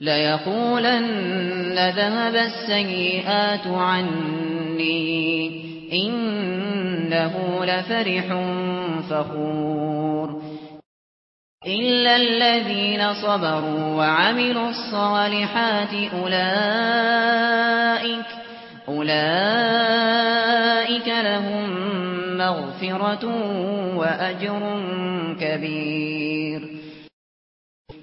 لَيَقُولَنَّ ذَهَبَ السَّيِّئَاتُ عَنِّي إِنَّهُ لَفَرِحٌ فَخُورٌ إِلَّا الَّذِينَ صَبَرُوا وَعَمِلُوا الصَّالِحَاتِ أُولَئِكَ أُولَئِكَ لَهُم مَّغْفِرَةٌ وَأَجْرٌ كَبِيرٌ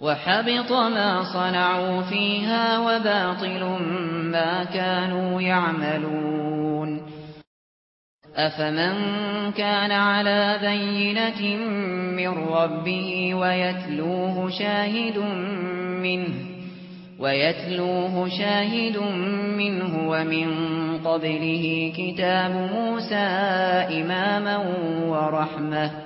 وَحَبِطَ مَا صَنَعُوا فِيهَا وَبَاطِلٌ مَا كَانُوا يَعْمَلُونَ. أَفَمَن كَانَ عَلَى بَيِّنَةٍ مِّن رَّبِّهِ وَيَتْلُوهُ شَاهِدٌ مِّنْهُ وَيَتْلُوهُ شَاهِدٌ مِّنْهُ وَمِن قَبْلِهِ كِتَابُ مُوسَى إِمَامًا وَرَحْمَةً.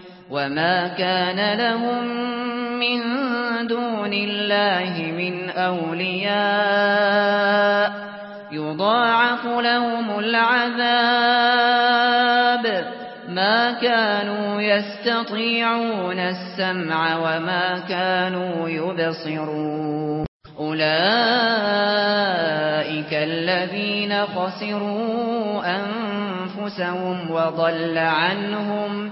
وما كان لهم من دون الله من أولياء يضاعف لهم العذاب ما كانوا يستطيعون السمع وما كانوا يبصرون أولئك الذين خسروا أنفسهم وضل عنهم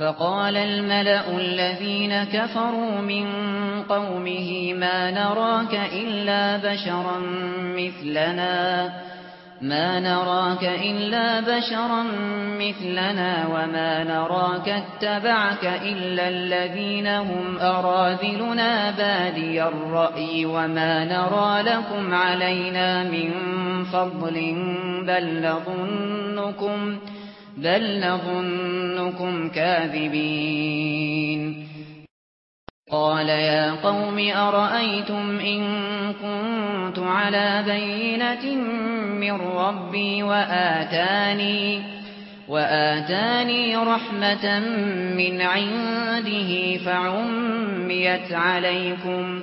فقال الملأ الذين كفروا من قومه ما نراك إلا بشرا مثلنا ما نراك إلا بشرا مثلنا وما نراك اتبعك إلا الذين هم أراذلنا بادي الرأي وما نرى لكم علينا من فضل بل نَظُنُّكُمْ كَاذِبِينَ بل نظنكم كاذبين. قال يا قوم أرأيتم إن كنت على بينة من ربي وآتاني وآتاني رحمة من عنده فعميت عليكم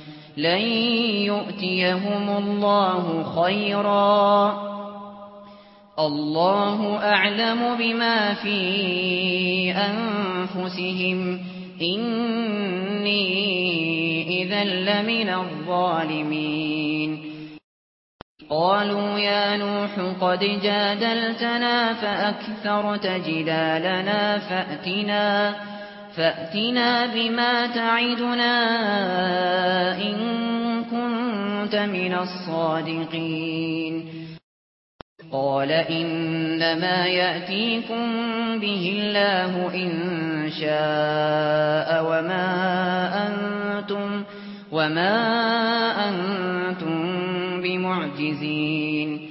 لن يؤتيهم الله خيرا الله اعلم بما في انفسهم اني اذا لمن الظالمين قالوا يا نوح قد جادلتنا فاكثرت جدالنا فاتنا فَأْتِنَا بِمَا تَعِدُنَا إِن كُنتَ مِنَ الصَّادِقِينَ. قَالَ إِنَّمَا يَأْتِيكُم بِهِ اللَّهُ إِن شَاءَ وَمَا أَنتُمْ وَمَا أَنتُمْ بِمُعْجِزِينَ.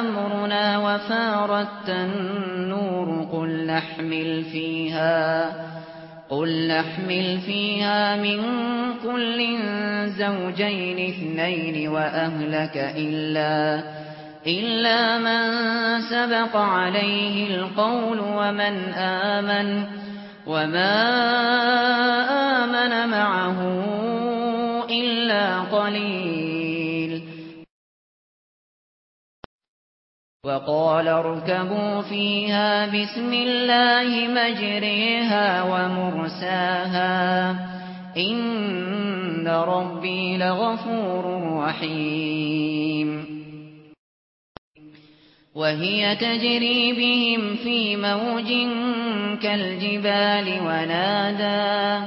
أمرنا وفارت النور قل نحمل فيها قل نحمل فيها من كل زوجين اثنين وأهلك إلا إلا من سبق عليه القول ومن آمن وما آمن معه إلا قليل. وقال اركبوا فيها بسم الله مجريها ومرساها. إن ربي لغفور رحيم. وهي تجري بهم في موج كالجبال ونادى.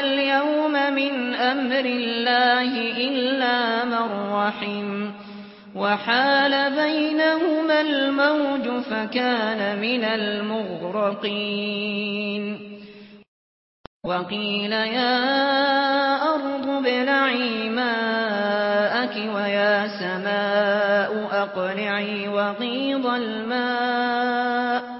اليوم من أمر الله إلا من رحم وحال بينهما الموج فكان من المغرقين وقيل يا أرض بلعي ماءك ويا سماء أقلعي وغيض الماء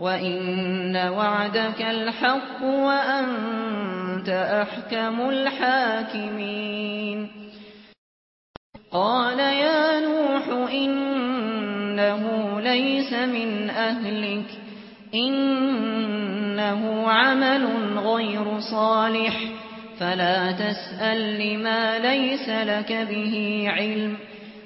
وَإِنَّ وَعْدَكَ الْحَقُّ وَأَنْتَ أَحْكَمُ الْحَاكِمِينَ قَالَ يَا نُوحُ إِنَّهُ لَيْسَ مِنْ أَهْلِكَ إِنَّهُ عَمَلٌ غَيْرُ صَالِحٍ فَلَا تَسْأَلْ لِمَا لَيْسَ لَكَ بِهِ عِلْمٌ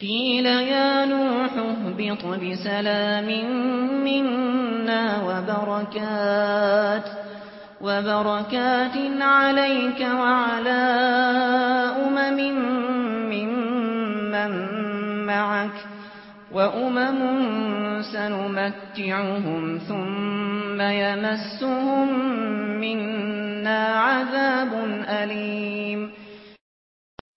قيل يا نوح اهبط بسلام منا وبركات وبركات عليك وعلى أمم مِّمَّن معك وأمم سنمتعهم ثم يمسهم منا عذاب أليم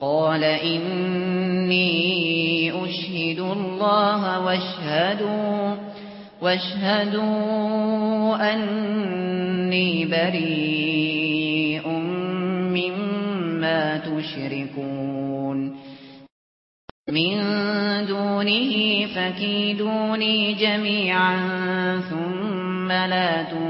قال إني أشهد الله واشهدوا واشهد أني بريء مما تشركون. من دونه فكيدوني جميعا ثم لا تنظرون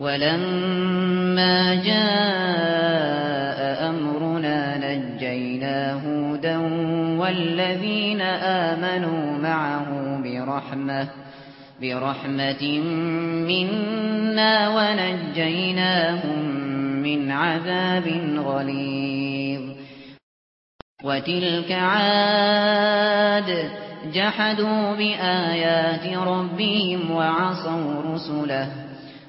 ولما جاء أمرنا نجينا هودا والذين آمنوا معه برحمه برحمة منا ونجيناهم من عذاب غليظ. وتلك عاد جحدوا بآيات ربهم وعصوا رسله.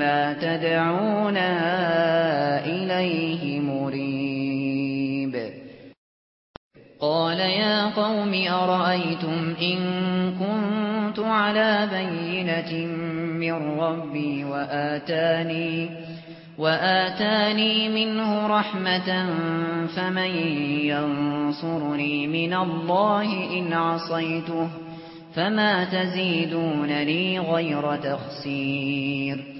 مما تدعونها إليه مريب. قال يا قوم أرأيتم إن كنت على بينة من ربي وآتاني وآتاني منه رحمة فمن ينصرني من الله إن عصيته فما تزيدون لي غير تخسير.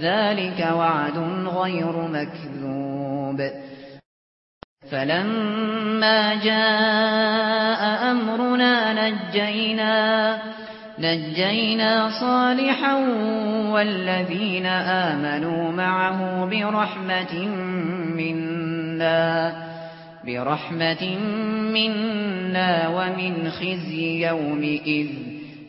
ذلك وعد غير مكذوب. فلما جاء أمرنا نجينا نجينا صالحا والذين آمنوا معه برحمة منا برحمة منا ومن خزي يومئذ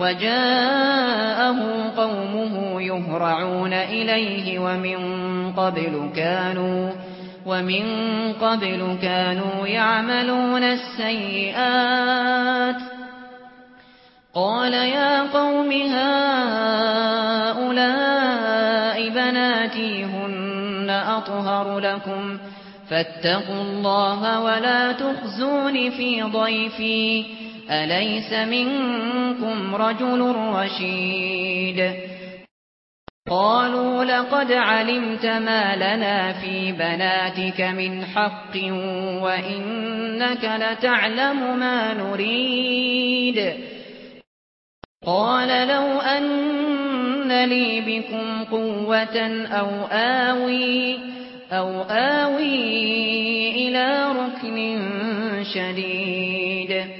وَجَاءَهُ قَوْمُهُ يُهْرَعُونَ إِلَيْهِ وَمِن قَبْلُ كَانُوا وَمِن قَبْلُ كَانُوا يَعْمَلُونَ السَّيِّئَاتِ. قَالَ يَا قَوْمِ هَؤُلَاءِ بَنَاتِي هُنَّ أَطْهَرُ لَكُمْ فَاتَّقُوا اللَّهَ وَلَا تُخْزُونِ فِي ضَيْفِي. أَلَيْسَ مِنكُمْ منهم رجل رشيد. قالوا لقد علمت ما لنا في بناتك من حق وإنك لتعلم ما نريد. قال لو أن لي بكم قوة أو آوي أو آوي إلى ركن شديد.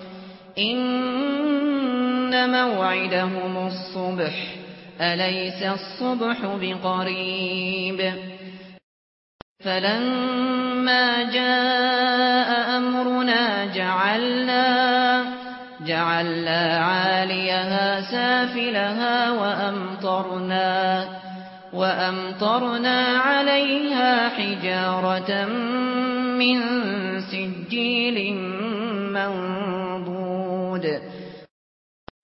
إن موعدهم الصبح أليس الصبح بقريب؟ فلما جاء أمرنا جعلنا جعلنا عاليها سافلها وأمطرنا وأمطرنا عليها حجارة من سجيل منضود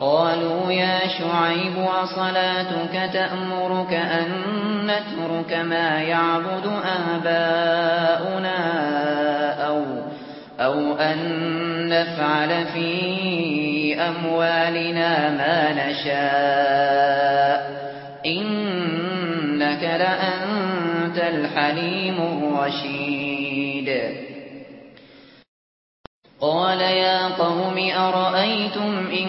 قالوا يا شعيب وصلاتك تأمرك أن نترك ما يعبد آباؤنا أو, أو أن نفعل في أموالنا ما نشاء إنك لأنت الحليم الرشيد. قال يا قوم أرأيتم إن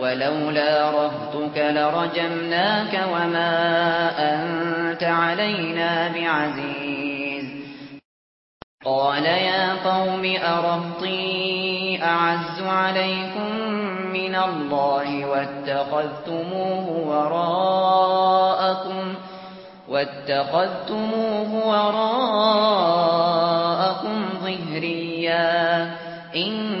ولولا رهتك لرجمناك وما أنت علينا بعزيز. قال يا قوم أرهطي أعز عليكم من الله واتخذتموه وراءكم واتخذتموه وراءكم ظهريا. إن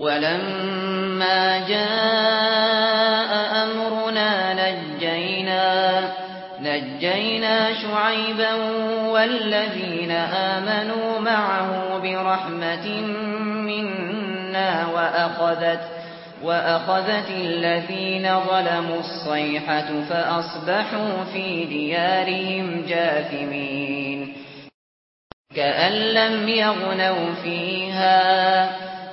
ولما جاء أمرنا نجينا نجينا شعيبا والذين آمنوا معه برحمة منا وأخذت وأخذت الذين ظلموا الصيحة فأصبحوا في ديارهم جاثمين. كأن لم يغنوا فيها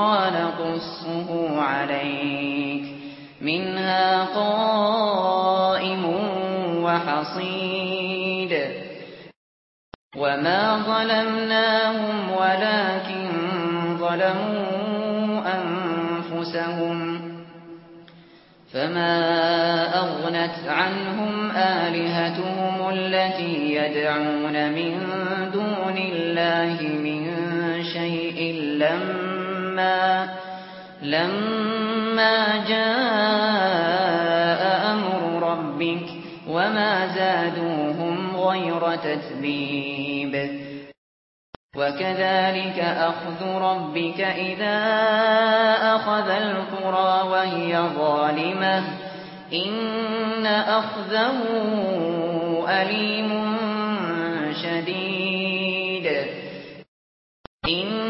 الذكرى نقصه عليك. منها قائم وحصيد. وما ظلمناهم ولكن ظلموا أنفسهم. فما أغنت عنهم آلهتهم التي يدعون من دون الله من شيء لما لما لما جاء أمر ربك وما زادوهم غير تتبيب. وكذلك أخذ ربك إذا أخذ القرى وهي ظالمة. إن أخذه أليم شديد. إن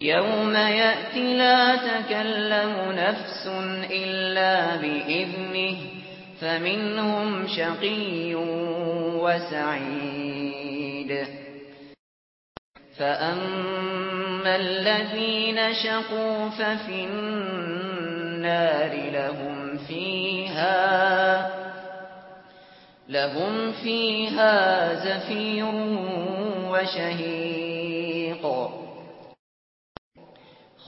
يَوْمَ يَأْتِي لَا تَكَلَّمُ نَفْسٌ إِلَّا بِإِذْنِهِ فَمِنْهُمْ شَقِيٌّ وَسَعِيدٌ فَأَمَّا الَّذِينَ شَقُوا فَفِي النَّارِ لَهُمْ فِيهَا لَهُمْ فِيهَا زَفِيرٌ وَشَهِيقٌ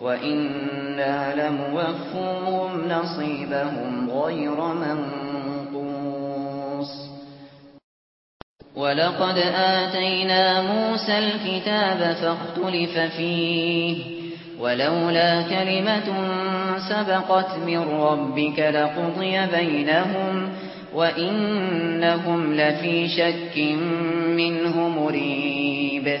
وَإِنَّا لَمُوَفُّوهُمْ نَصِيبَهُمْ غَيْرَ مَنْقُوصٍ وَلَقَدْ آتَيْنَا مُوسَى الْكِتَابَ فَاخْتَلَفَ فِيهِ ولولا كلمة سبقت من ربك لقضي بينهم وإنهم لفي شك منه مريب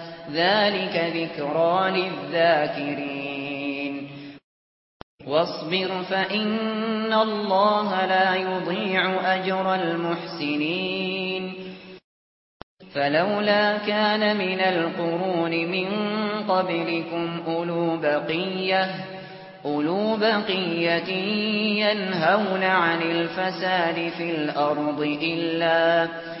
ذلك ذكرى للذاكرين. واصبر فإن الله لا يضيع أجر المحسنين. فلولا كان من القرون من قبلكم أولو بقية أولو بقية ينهون عن الفساد في الأرض إلا أولو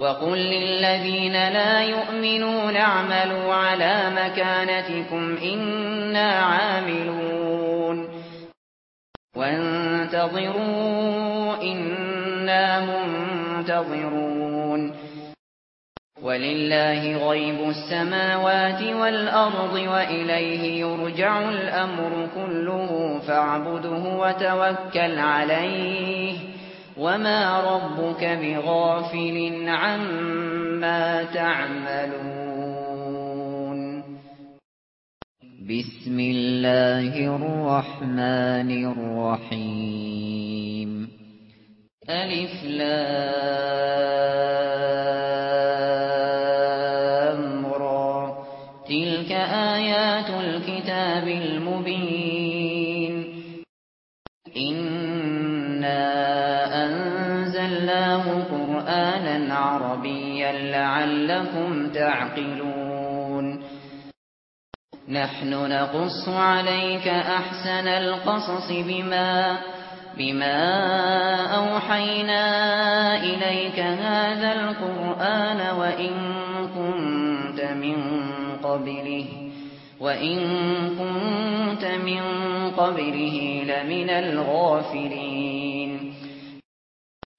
وَقُل لِّلَّذِينَ لَا يُؤْمِنُونَ اعْمَلُوا عَلَى مَكَانَتِكُمْ إِنَّا عَامِلُونَ وَانتَظِرُوا إِنَّا مُنتَظِرُونَ وَلِلَّهِ غَيْبُ السَّمَاوَاتِ وَالْأَرْضِ وَإِلَيْهِ يُرْجَعُ الْأَمْرُ كُلُّهُ فَاعْبُدْهُ وَتَوَكَّلْ عَلَيْهِ وما ربك بغافل عما تعملون. بسم الله الرحمن الرحيم. ألف لام را تلك آيات الكتاب المبين. إن لعلكم تعقلون. نحن نقص عليك أحسن القصص بما بما أوحينا إليك هذا القرآن وإن كنت من قبله وإن كنت من قبله لمن الغافلين.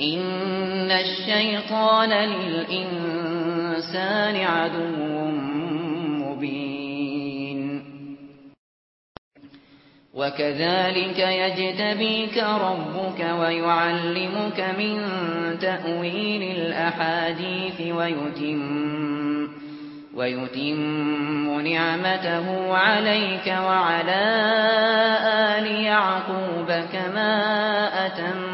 ان الشيطان للانسان عدو مبين. وكذلك يجتبيك ربك ويعلمك من تاويل الاحاديث ويتم ويتم نعمته عليك وعلى آل يعقوب كما أتم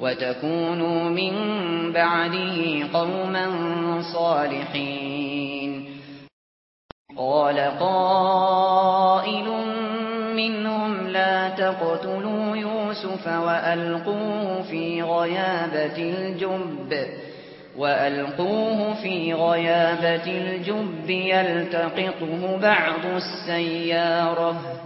وتكونوا من بعده قوما صالحين. قال قائل منهم لا تقتلوا يوسف وألقوه في غيابة الجب. وألقوه في غيابة الجب يلتقطه بعض السيارة.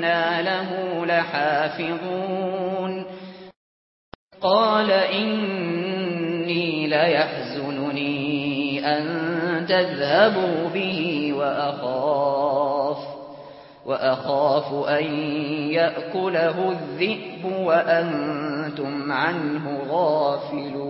وإنا له لحافظون قال إني ليحزنني أن تذهبوا به وأخاف وأخاف أن يأكله الذئب وأنتم عنه غافلون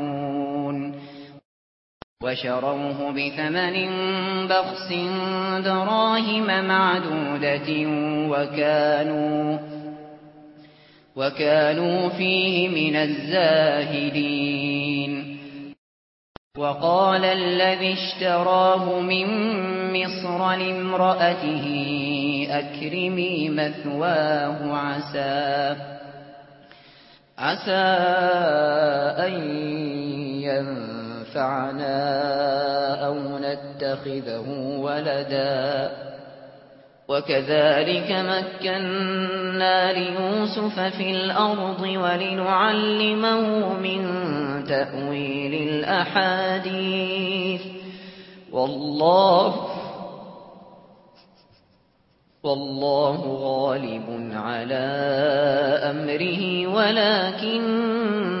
وشروه بثمن بخس دراهم معدودة وكانوا وكانوا فيه من الزاهدين. وقال الذي اشتراه من مصر لامرأته أكرمي مثواه عسى عسى أن ينفر ينفعنا أو نتخذه ولدا وكذلك مكنا ليوسف في الأرض ولنعلمه من تأويل الأحاديث والله والله غالب على أمره ولكن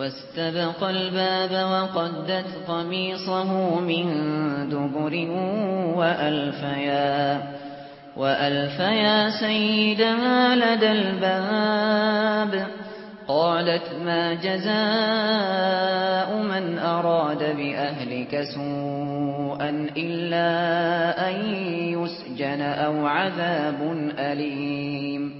واستبق الباب وقدت قميصه من دبر وألفيا وألف يا سيدها لدى الباب قالت ما جزاء من أراد بأهلك سوءا إلا أن يسجن أو عذاب أليم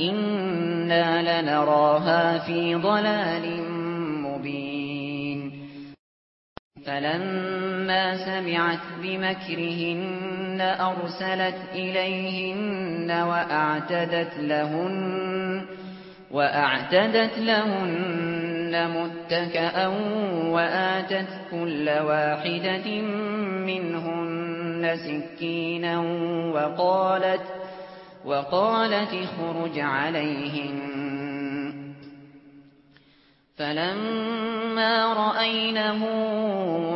إنا لنراها في ضلال مبين. فلما سمعت بمكرهن أرسلت إليهن وأعتدت لهن وأعتدت لهن مُتَّكَأً وآتت كل واحدة منهن سكينا وقالت وقالت اخرج عليهم. فلما رأينه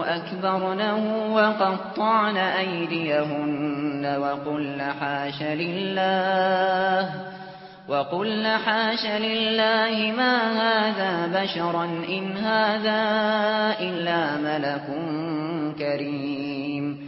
أكبرنه وقطعن أيديهن وقل حاش لله وقل حاش لله ما هذا بشرا إن هذا إلا ملك كريم.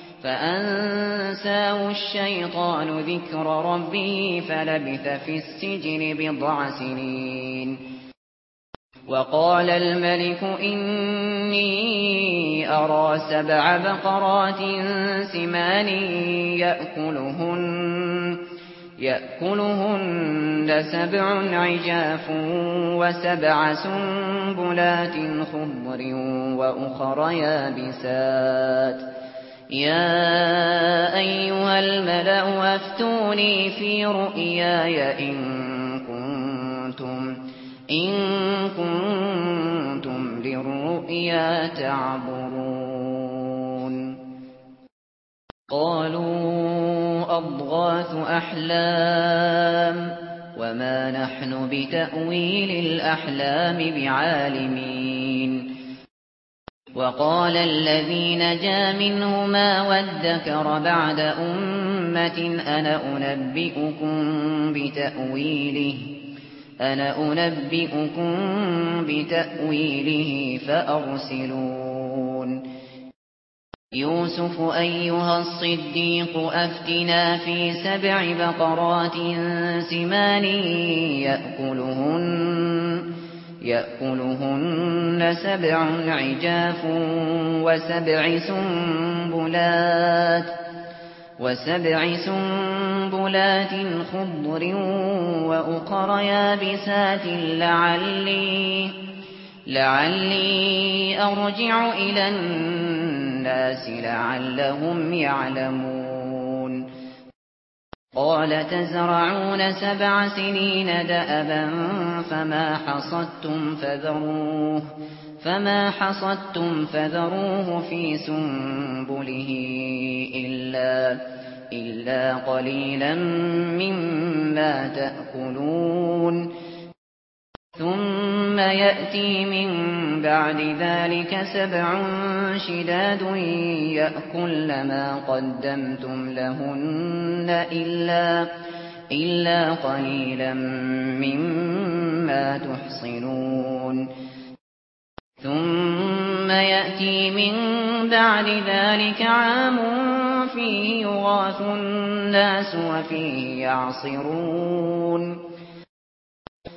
فأنساه الشيطان ذكر ربه فلبث في السجن بضع سنين وقال الملك إني أرى سبع بقرات سمان يأكلهن يأكلهن سبع عجاف وسبع سنبلات خضر وأخر يابسات يا ايها الملأ افتوني في رؤياي ان كنتم ان كنتم للرؤيا تعبرون قالوا اضغاث احلام وما نحن بتاويل الاحلام بعالمين وقال الذين جاء منهما وادكر بعد أمة أنا أنبئكم بتأويله أنا أنبئكم بتأويله فأرسلون. يوسف أيها الصديق أفتنا في سبع بقرات سمان يأكلهن. يأكلهن سبع عجاف وسبع سنبلات وسبع سنبلات خضر وأقر يابسات لعلي لعلي أرجع إلى الناس لعلهم يعلمون قال تزرعون سبع سنين دأبا فما حصدتم فذروه فما حصدتم فذروه في سنبله إلا إلا قليلا مما تأكلون. ثُمَّ يأتي من بعد ذلك سبع شداد يَأْكُلْنَ ما قدمتم لهن إلا, إلا قليلا مما تحصنون. ثم يأتي من بعد ذلك عام فيه يغاث الناس وفيه يعصرون.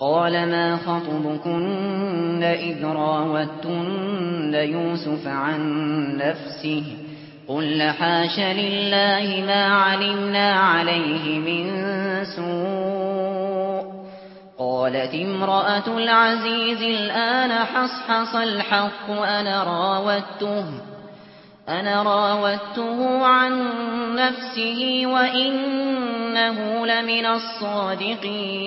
قال ما خطبكن إذ راوتن يوسف عن نفسه قل حاش لله ما علمنا عليه من سوء قالت امرأة العزيز الآن حصحص الحق أنا راوته أنا راوته عن نفسه وإنه لمن الصادقين.